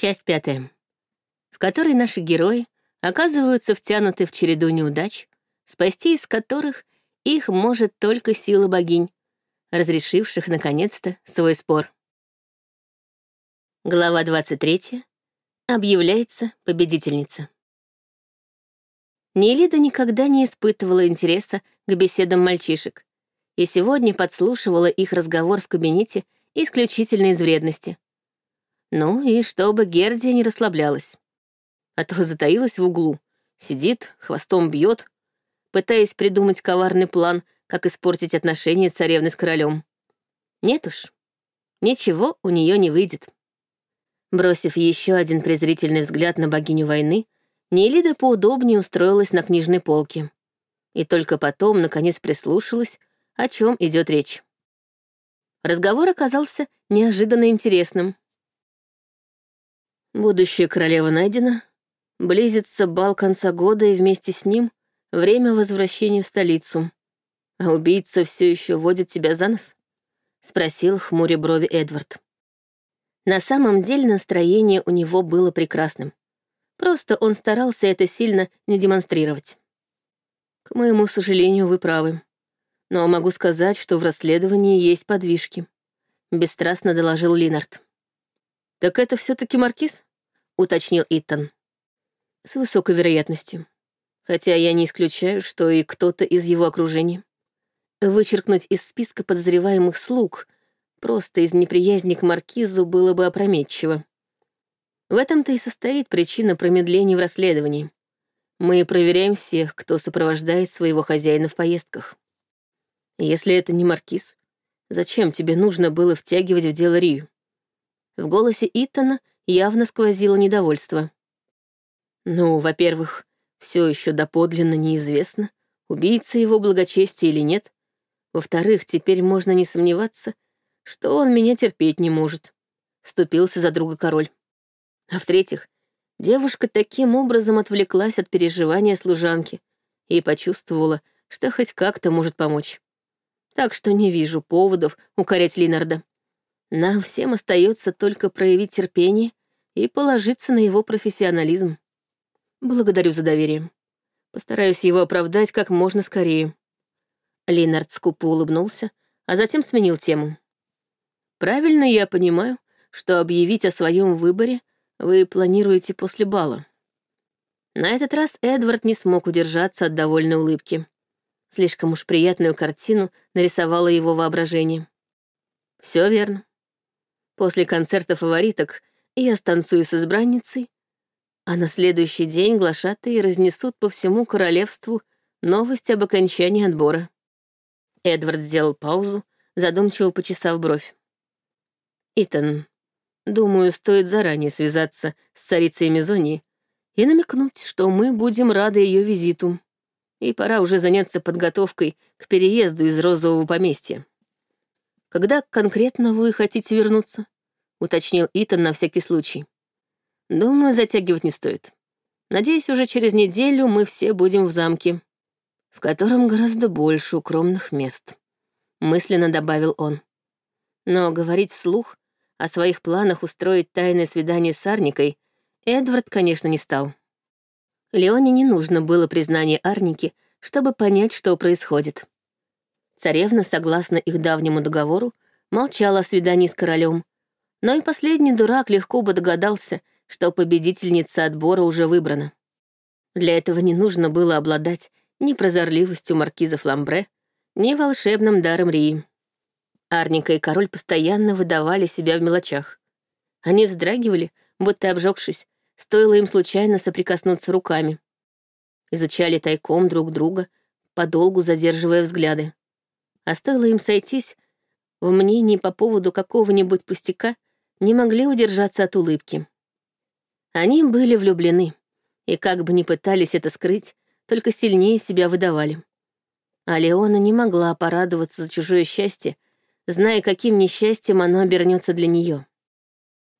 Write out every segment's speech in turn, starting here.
Часть пятая, в которой наши герои оказываются втянуты в череду неудач, спасти из которых их может только сила богинь, разрешивших, наконец-то, свой спор. Глава 23. Объявляется победительница. Нелида никогда не испытывала интереса к беседам мальчишек, и сегодня подслушивала их разговор в кабинете исключительно из вредности. Ну и чтобы Гердия не расслаблялась. А то затаилась в углу, сидит, хвостом бьет, пытаясь придумать коварный план, как испортить отношения царевны с королем. Нет уж, ничего у нее не выйдет. Бросив еще один презрительный взгляд на богиню войны, Нелида поудобнее устроилась на книжной полке. И только потом, наконец, прислушалась, о чем идет речь. Разговор оказался неожиданно интересным. Будущая королева найдена, близится бал конца года, и вместе с ним время возвращения в столицу. А убийца все еще водит тебя за нос? Спросил хмуря брови Эдвард. На самом деле настроение у него было прекрасным. Просто он старался это сильно не демонстрировать. К моему сожалению, вы правы. Но могу сказать, что в расследовании есть подвижки. Бесстрастно доложил Линард. Так это все таки маркиз? Уточнил Итан. С высокой вероятностью. Хотя я не исключаю, что и кто-то из его окружения. Вычеркнуть из списка подозреваемых слуг просто из неприязни к маркизу было бы опрометчиво. В этом-то и состоит причина промедления в расследовании. Мы проверяем всех, кто сопровождает своего хозяина в поездках. Если это не маркиз, зачем тебе нужно было втягивать в дело Рию? В голосе Итана явно сквозило недовольство. Ну, во-первых, все еще доподлинно неизвестно, убийца его благочестия или нет. Во-вторых, теперь можно не сомневаться, что он меня терпеть не может. Вступился за друга король. А в-третьих, девушка таким образом отвлеклась от переживания служанки и почувствовала, что хоть как-то может помочь. Так что не вижу поводов укорять Линарда. Нам всем остается только проявить терпение и положиться на его профессионализм. Благодарю за доверие. Постараюсь его оправдать как можно скорее. Линард скупо улыбнулся, а затем сменил тему. Правильно я понимаю, что объявить о своем выборе вы планируете после бала?» На этот раз Эдвард не смог удержаться от довольной улыбки. Слишком уж приятную картину нарисовало его воображение. Все верно. После концерта фавориток я станцую с избранницей, а на следующий день глашатые разнесут по всему королевству новость об окончании отбора. Эдвард сделал паузу, задумчиво почесав бровь. «Итан, Думаю, стоит заранее связаться с царицей Мезони и намекнуть, что мы будем рады ее визиту. И пора уже заняться подготовкой к переезду из розового поместья. «Когда конкретно вы хотите вернуться?» — уточнил Итан на всякий случай. «Думаю, затягивать не стоит. Надеюсь, уже через неделю мы все будем в замке, в котором гораздо больше укромных мест», — мысленно добавил он. Но говорить вслух о своих планах устроить тайное свидание с Арникой Эдвард, конечно, не стал. Леоне не нужно было признание Арники, чтобы понять, что происходит. Царевна, согласно их давнему договору, молчала о свидании с королем, но и последний дурак легко бы догадался, что победительница отбора уже выбрана. Для этого не нужно было обладать ни прозорливостью маркиза Фламбре, ни волшебным даром Рии. Арника и король постоянно выдавали себя в мелочах. Они вздрагивали, будто обжегшись, стоило им случайно соприкоснуться руками. Изучали тайком друг друга, подолгу задерживая взгляды. А стоило им сойтись, в мнении по поводу какого-нибудь пустяка не могли удержаться от улыбки. Они были влюблены, и как бы ни пытались это скрыть, только сильнее себя выдавали. А Леона не могла порадоваться за чужое счастье, зная, каким несчастьем оно обернется для нее.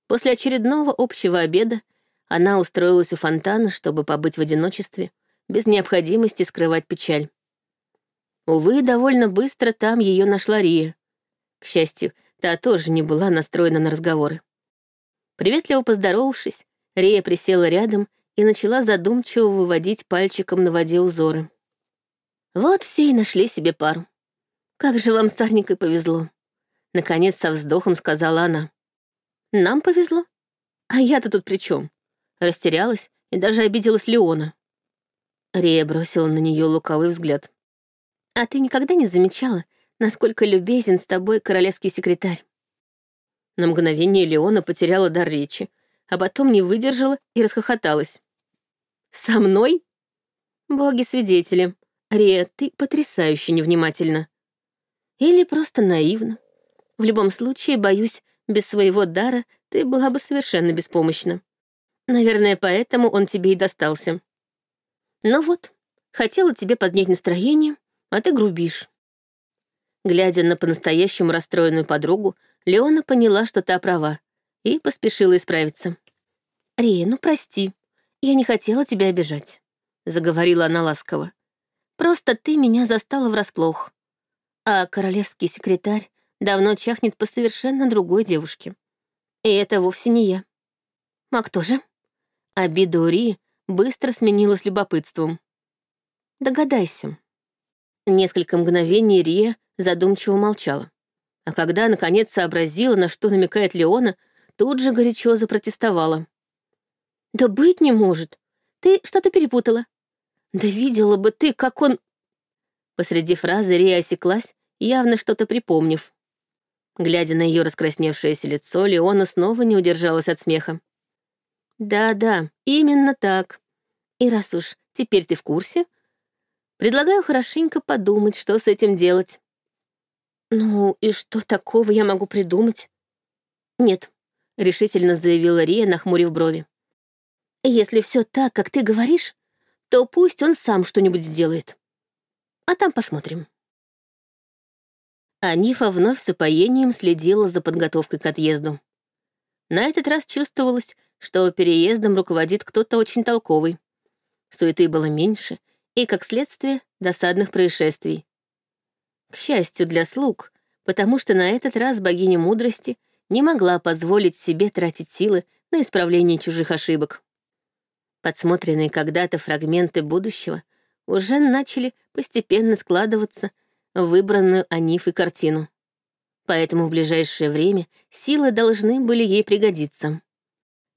После очередного общего обеда она устроилась у фонтана, чтобы побыть в одиночестве, без необходимости скрывать печаль. Увы, довольно быстро там ее нашла Рия. К счастью, та тоже не была настроена на разговоры. Приветливо поздоровавшись, Рия присела рядом и начала задумчиво выводить пальчиком на воде узоры. Вот все и нашли себе пару. Как же вам с Арникой повезло. Наконец со вздохом сказала она. Нам повезло. А я-то тут при чем? Растерялась и даже обиделась Леона. Рия бросила на нее лукавый взгляд. А ты никогда не замечала, насколько любезен с тобой королевский секретарь? На мгновение Леона потеряла дар речи, а потом не выдержала и расхохоталась. «Со мной?» «Боги-свидетели. Рия, ты потрясающе невнимательна. Или просто наивна. В любом случае, боюсь, без своего дара ты была бы совершенно беспомощна. Наверное, поэтому он тебе и достался. Ну вот, хотела тебе поднять настроение, а ты грубишь. Глядя на по-настоящему расстроенную подругу, Леона поняла, что та права, и поспешила исправиться. «Рия, ну прости, я не хотела тебя обижать», — заговорила она ласково. «Просто ты меня застала врасплох. А королевский секретарь давно чахнет по совершенно другой девушке. И это вовсе не я. А кто же? Обида Ури быстро сменилась любопытством. Догадайся. Несколько мгновений Рия задумчиво молчала. А когда, наконец, сообразила, на что намекает Леона, тут же горячо запротестовала. «Да быть не может. Ты что-то перепутала. Да видела бы ты, как он...» Посреди фразы Рия осеклась, явно что-то припомнив. Глядя на ее раскрасневшееся лицо, Леона снова не удержалась от смеха. «Да-да, именно так. И раз уж теперь ты в курсе, предлагаю хорошенько подумать, что с этим делать». «Ну и что такого я могу придумать?» «Нет», — решительно заявила Рия, нахмурив брови. «Если все так, как ты говоришь, то пусть он сам что-нибудь сделает. А там посмотрим». Анифа вновь с упоением следила за подготовкой к отъезду. На этот раз чувствовалось, что переездом руководит кто-то очень толковый. Суеты было меньше, и, как следствие, досадных происшествий. К счастью для слуг, потому что на этот раз богиня мудрости не могла позволить себе тратить силы на исправление чужих ошибок. Подсмотренные когда-то фрагменты будущего уже начали постепенно складываться выбранную Анифой картину. Поэтому в ближайшее время силы должны были ей пригодиться.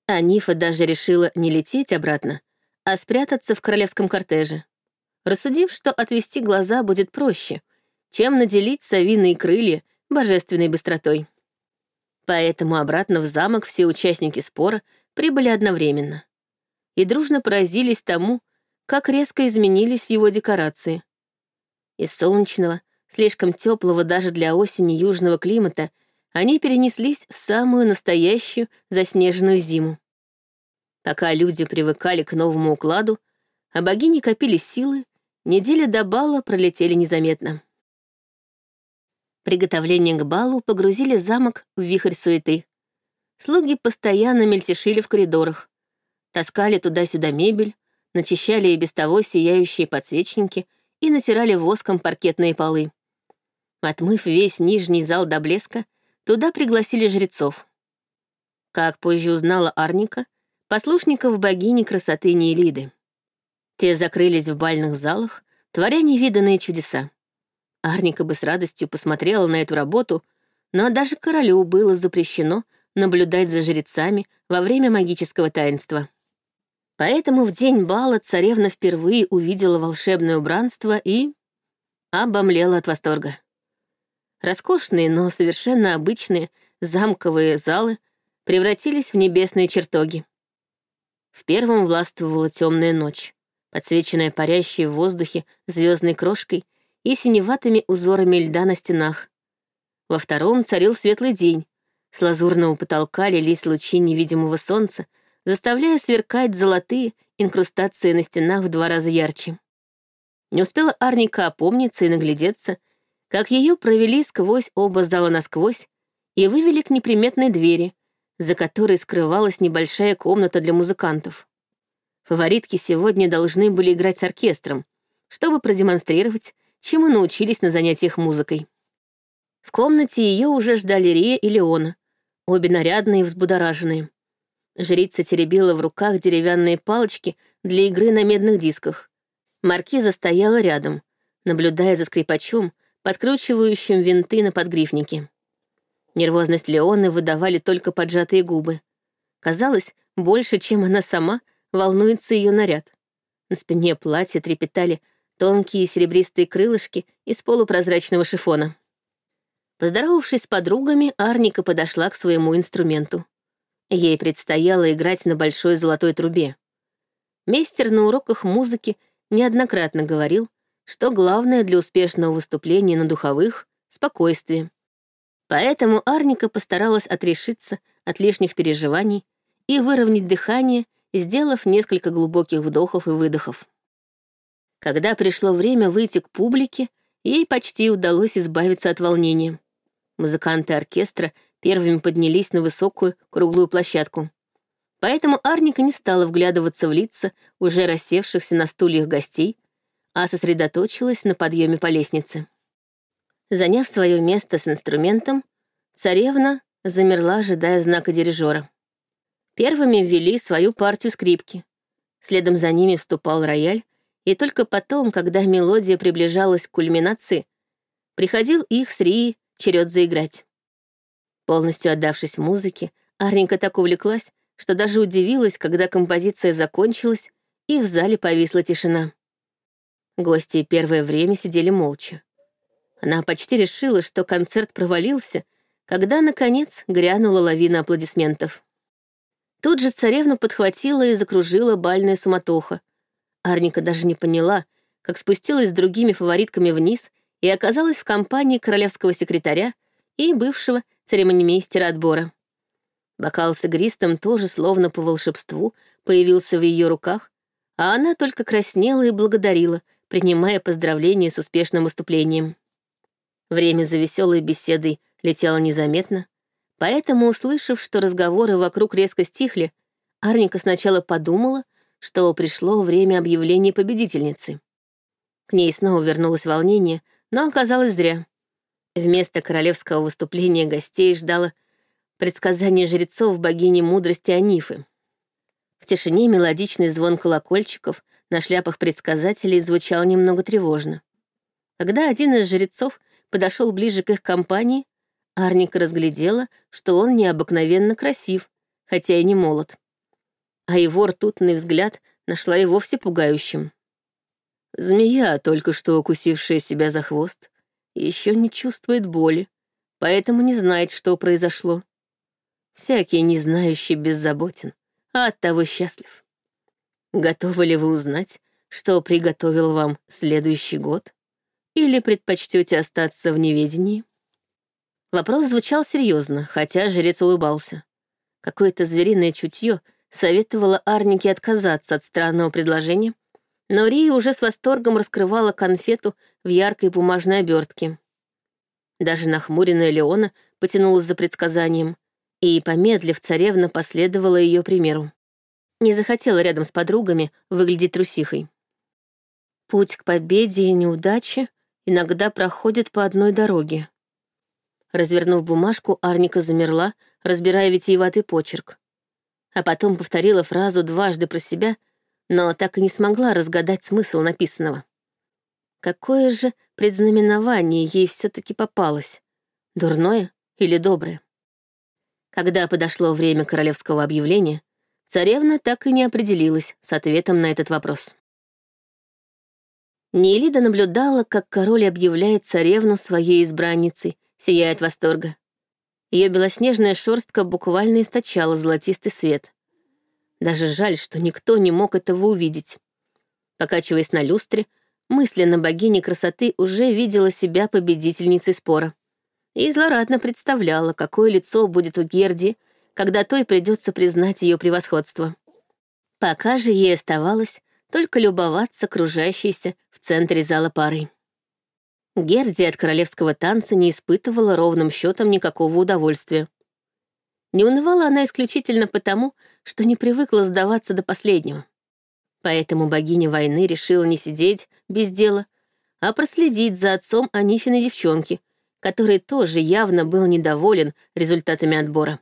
Анифа даже решила не лететь обратно, а спрятаться в королевском кортеже, рассудив, что отвести глаза будет проще, чем наделить совиные крылья божественной быстротой. Поэтому обратно в замок все участники спора прибыли одновременно и дружно поразились тому, как резко изменились его декорации. Из солнечного, слишком теплого даже для осени южного климата, они перенеслись в самую настоящую заснеженную зиму. Пока люди привыкали к новому укладу, а богини копили силы, недели до бала пролетели незаметно. Приготовления к балу погрузили замок в вихрь суеты. Слуги постоянно мельтешили в коридорах, таскали туда-сюда мебель, начищали и без того сияющие подсвечники и натирали воском паркетные полы. Отмыв весь нижний зал до блеска, туда пригласили жрецов. Как позже узнала Арника, послушников богини красоты Нейлиды. Те закрылись в бальных залах, творя невиданные чудеса. Арника бы с радостью посмотрела на эту работу, но даже королю было запрещено наблюдать за жрецами во время магического таинства. Поэтому в день бала царевна впервые увидела волшебное убранство и... обомлела от восторга. Роскошные, но совершенно обычные замковые залы превратились в небесные чертоги. В первом властвовала темная ночь, подсвеченная парящей в воздухе звездной крошкой и синеватыми узорами льда на стенах. Во втором царил светлый день. С лазурного потолка лились лучи невидимого солнца, заставляя сверкать золотые инкрустации на стенах в два раза ярче. Не успела Арника опомниться и наглядеться — как ее провели сквозь оба зала насквозь и вывели к неприметной двери, за которой скрывалась небольшая комната для музыкантов. Фаворитки сегодня должны были играть с оркестром, чтобы продемонстрировать, чему научились на занятиях музыкой. В комнате ее уже ждали Рия и Леона, обе нарядные и взбудораженные. Жрица теребила в руках деревянные палочки для игры на медных дисках. Маркиза стояла рядом, наблюдая за скрипачом, подкручивающим винты на подгрифнике. Нервозность Леоны выдавали только поджатые губы. Казалось, больше, чем она сама, волнуется ее наряд. На спине платья трепетали тонкие серебристые крылышки из полупрозрачного шифона. Поздоровавшись с подругами, Арника подошла к своему инструменту. Ей предстояло играть на большой золотой трубе. Мейстер на уроках музыки неоднократно говорил, что главное для успешного выступления на духовых — спокойствие. Поэтому Арника постаралась отрешиться от лишних переживаний и выровнять дыхание, сделав несколько глубоких вдохов и выдохов. Когда пришло время выйти к публике, ей почти удалось избавиться от волнения. Музыканты оркестра первыми поднялись на высокую круглую площадку. Поэтому Арника не стала вглядываться в лица уже рассевшихся на стульях гостей, а сосредоточилась на подъеме по лестнице. Заняв свое место с инструментом, царевна замерла, ожидая знака дирижера. Первыми ввели свою партию скрипки. Следом за ними вступал рояль, и только потом, когда мелодия приближалась к кульминации, приходил их с Рии черед заиграть. Полностью отдавшись музыке, Арненька так увлеклась, что даже удивилась, когда композиция закончилась, и в зале повисла тишина. Гости первое время сидели молча. Она почти решила, что концерт провалился, когда, наконец, грянула лавина аплодисментов. Тут же царевну подхватила и закружила бальная суматоха. Арника даже не поняла, как спустилась с другими фаворитками вниз и оказалась в компании королевского секретаря и бывшего церемонимейстера отбора. Бокал с игристом тоже словно по волшебству появился в ее руках, а она только краснела и благодарила, принимая поздравления с успешным выступлением. Время за веселой беседой летело незаметно, поэтому, услышав, что разговоры вокруг резко стихли, Арника сначала подумала, что пришло время объявления победительницы. К ней снова вернулось волнение, но оказалось зря. Вместо королевского выступления гостей ждало предсказание жрецов богини мудрости Анифы. В тишине мелодичный звон колокольчиков на шляпах предсказателей звучал немного тревожно. Когда один из жрецов подошел ближе к их компании, Арника разглядела, что он необыкновенно красив, хотя и не молод. А его ртутный взгляд нашла и вовсе пугающим. Змея, только что укусившая себя за хвост, еще не чувствует боли, поэтому не знает, что произошло. Всякий не знающий беззаботен, а оттого счастлив. Готовы ли вы узнать, что приготовил вам следующий год? Или предпочтете остаться в неведении? Вопрос звучал серьезно, хотя жрец улыбался. Какое-то звериное чутье советовало Арнике отказаться от странного предложения, но Рия уже с восторгом раскрывала конфету в яркой бумажной обертке. Даже нахмуренная Леона потянулась за предсказанием, и, помедлив, царевна последовала ее примеру. Не захотела рядом с подругами выглядеть трусихой. Путь к победе и неудаче иногда проходит по одной дороге. Развернув бумажку, Арника замерла, разбирая витиеватый почерк. А потом повторила фразу дважды про себя — но так и не смогла разгадать смысл написанного. Какое же предзнаменование ей все-таки попалось? Дурное или доброе? Когда подошло время королевского объявления, царевна так и не определилась с ответом на этот вопрос. Неэлида наблюдала, как король объявляет царевну своей избранницей, сияя от восторга. Ее белоснежная шерстка буквально источала золотистый свет. Даже жаль, что никто не мог этого увидеть. Покачиваясь на люстре, мысленно богиня красоты уже видела себя победительницей спора. И злорадно представляла, какое лицо будет у Герди, когда той придется признать ее превосходство. Пока же ей оставалось только любоваться окружающейся в центре зала парой. Герди от королевского танца не испытывала ровным счетом никакого удовольствия. Не унывала она исключительно потому, что не привыкла сдаваться до последнего. Поэтому богиня войны решила не сидеть без дела, а проследить за отцом Анифиной девчонки, который тоже явно был недоволен результатами отбора.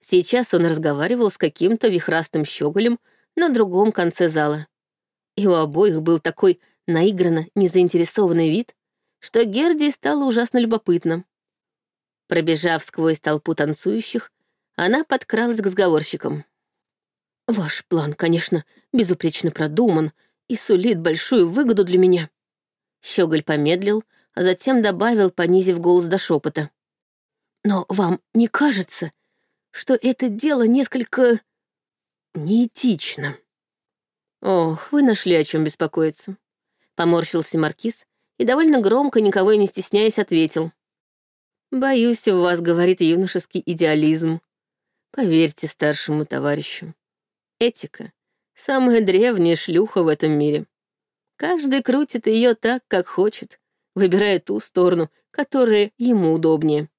Сейчас он разговаривал с каким-то вихрастым щеголем на другом конце зала. И у обоих был такой наигранно незаинтересованный вид, что Герди стало ужасно любопытно. Пробежав сквозь толпу танцующих, она подкралась к сговорщикам. «Ваш план, конечно, безупречно продуман и сулит большую выгоду для меня». Щеголь помедлил, а затем добавил, понизив голос до шепота. «Но вам не кажется, что это дело несколько неэтично?» «Ох, вы нашли о чем беспокоиться», — поморщился Маркиз и довольно громко, никого и не стесняясь, ответил. «Боюсь, у вас говорит юношеский идеализм. Поверьте старшему товарищу. Этика — самая древняя шлюха в этом мире. Каждый крутит ее так, как хочет, выбирая ту сторону, которая ему удобнее.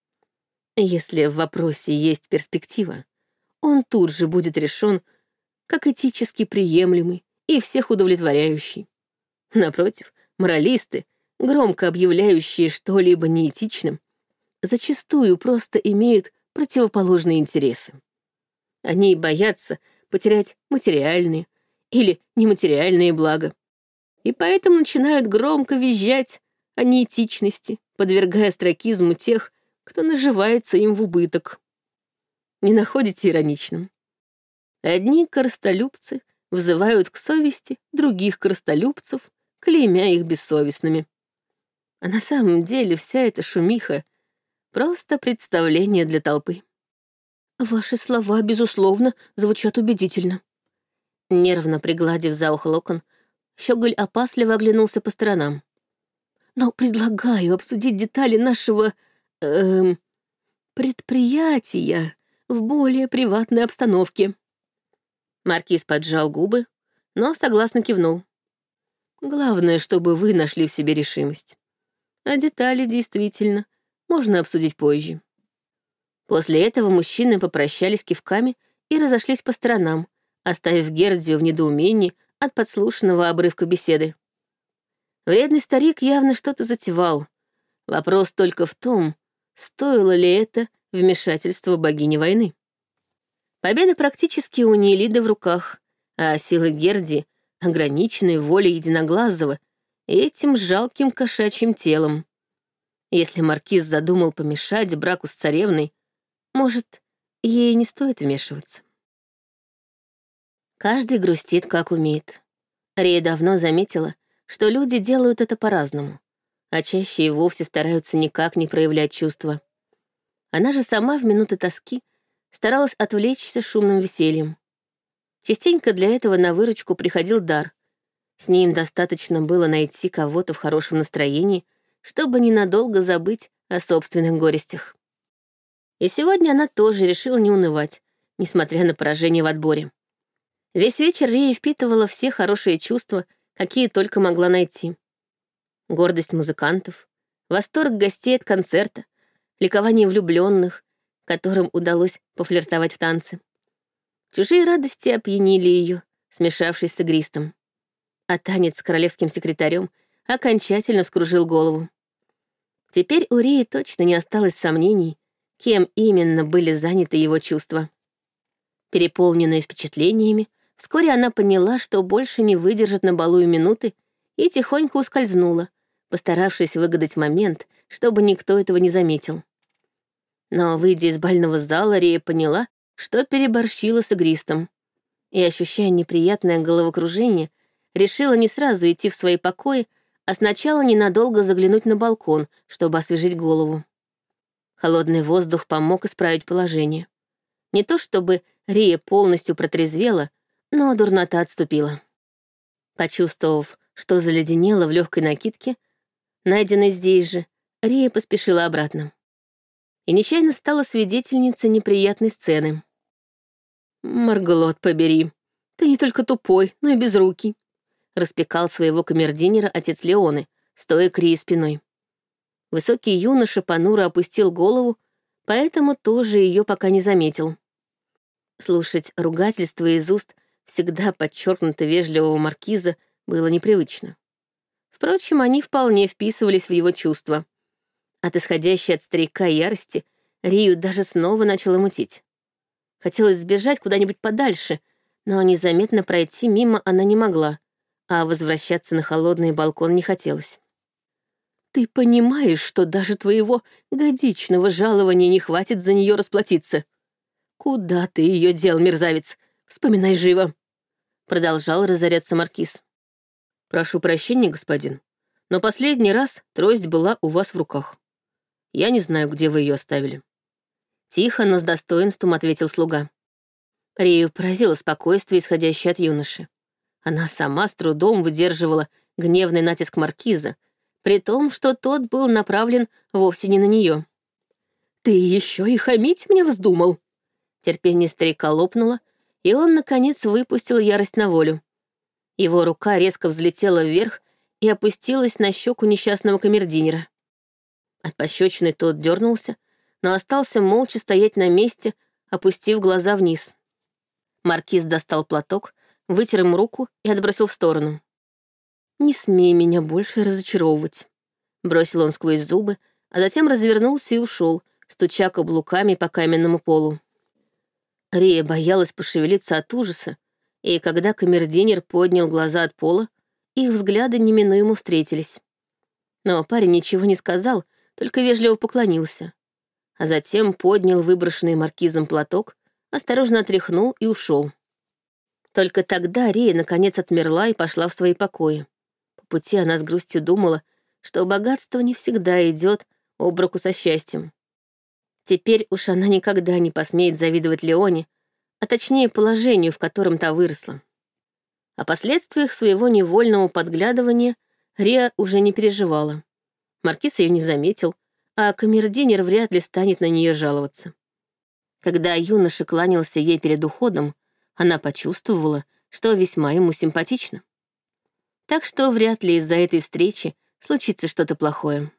Если в вопросе есть перспектива, он тут же будет решен как этически приемлемый и всех удовлетворяющий. Напротив, моралисты, громко объявляющие что-либо неэтичным, зачастую просто имеют противоположные интересы. Они боятся потерять материальные или нематериальные блага, и поэтому начинают громко визжать о неэтичности, подвергая строкизму тех, кто наживается им в убыток. Не находите ироничным? Одни коростолюбцы вызывают к совести других коростолюбцев, клеймя их бессовестными. А на самом деле вся эта шумиха — просто представление для толпы. Ваши слова, безусловно, звучат убедительно. Нервно пригладив за ухо локон, Щеголь опасливо оглянулся по сторонам. Но предлагаю обсудить детали нашего... Эм, предприятия в более приватной обстановке. Маркиз поджал губы, но согласно кивнул. Главное, чтобы вы нашли в себе решимость. А детали действительно можно обсудить позже. После этого мужчины попрощались кивками и разошлись по сторонам, оставив Гердию в недоумении от подслушанного обрывка беседы. Вредный старик явно что-то затевал. Вопрос только в том, стоило ли это вмешательство богини войны. Победа практически у Нейлиды в руках, а силы Герди ограничены волей Единоглазого этим жалким кошачьим телом. Если маркиз задумал помешать браку с царевной, может, ей не стоит вмешиваться. Каждый грустит, как умеет. Рия давно заметила, что люди делают это по-разному, а чаще и вовсе стараются никак не проявлять чувства. Она же сама в минуты тоски старалась отвлечься шумным весельем. Частенько для этого на выручку приходил дар. С ним достаточно было найти кого-то в хорошем настроении, чтобы ненадолго забыть о собственных горестях. И сегодня она тоже решила не унывать, несмотря на поражение в отборе. Весь вечер Рия впитывала все хорошие чувства, какие только могла найти. Гордость музыкантов, восторг гостей от концерта, ликование влюбленных, которым удалось пофлиртовать в танце. Чужие радости опьянили ее, смешавшись с игристом. А танец с королевским секретарем окончательно вскружил голову. Теперь у Рии точно не осталось сомнений, кем именно были заняты его чувства. Переполненная впечатлениями, вскоре она поняла, что больше не выдержит на балу и минуты, и тихонько ускользнула, постаравшись выгадать момент, чтобы никто этого не заметил. Но, выйдя из бального зала, Рия поняла, что переборщила с игристом. И, ощущая неприятное головокружение, решила не сразу идти в свои покои, а сначала ненадолго заглянуть на балкон, чтобы освежить голову. Холодный воздух помог исправить положение. Не то чтобы Рия полностью протрезвела, но дурнота отступила. Почувствовав, что заледенела в легкой накидке, найденной здесь же, Рия поспешила обратно и нечаянно стала свидетельницей неприятной сцены. «Марглот, побери, ты не только тупой, но и безрукий», распекал своего камердинера отец Леоны, стоя к Рии спиной. Высокий юноша понуро опустил голову, поэтому тоже ее пока не заметил. Слушать ругательства из уст всегда подчеркнуто вежливого маркиза было непривычно. Впрочем, они вполне вписывались в его чувства. От исходящей от старика ярости Рию даже снова начала мутить. Хотелось сбежать куда-нибудь подальше, но незаметно пройти мимо она не могла, а возвращаться на холодный балкон не хотелось. «Ты понимаешь, что даже твоего годичного жалования не хватит за нее расплатиться? Куда ты ее дел, мерзавец? Вспоминай живо!» Продолжал разоряться маркиз. «Прошу прощения, господин, но последний раз трость была у вас в руках. Я не знаю, где вы ее оставили». Тихо, но с достоинством ответил слуга. Рию поразило спокойствие, исходящее от юноши. Она сама с трудом выдерживала гневный натиск маркиза, при том, что тот был направлен вовсе не на нее. «Ты еще и хамить мне вздумал!» Терпение старика лопнуло, и он, наконец, выпустил ярость на волю. Его рука резко взлетела вверх и опустилась на щеку несчастного камердинера. От пощечины тот дернулся, но остался молча стоять на месте, опустив глаза вниз. Маркиз достал платок, вытер им руку и отбросил в сторону. «Не смей меня больше разочаровывать», — бросил он сквозь зубы, а затем развернулся и ушел, стуча каблуками по каменному полу. Рия боялась пошевелиться от ужаса, и когда камердинер поднял глаза от пола, их взгляды неминуемо встретились. Но парень ничего не сказал, только вежливо поклонился а затем поднял выброшенный маркизом платок, осторожно отряхнул и ушел. Только тогда Рия наконец отмерла и пошла в свои покои. По пути она с грустью думала, что богатство не всегда идет об руку со счастьем. Теперь уж она никогда не посмеет завидовать Леоне, а точнее положению, в котором та выросла. О последствиях своего невольного подглядывания Рия уже не переживала. Маркиз ее не заметил, а камердинер вряд ли станет на нее жаловаться. Когда юноша кланялся ей перед уходом, она почувствовала, что весьма ему симпатично. Так что вряд ли из-за этой встречи случится что-то плохое.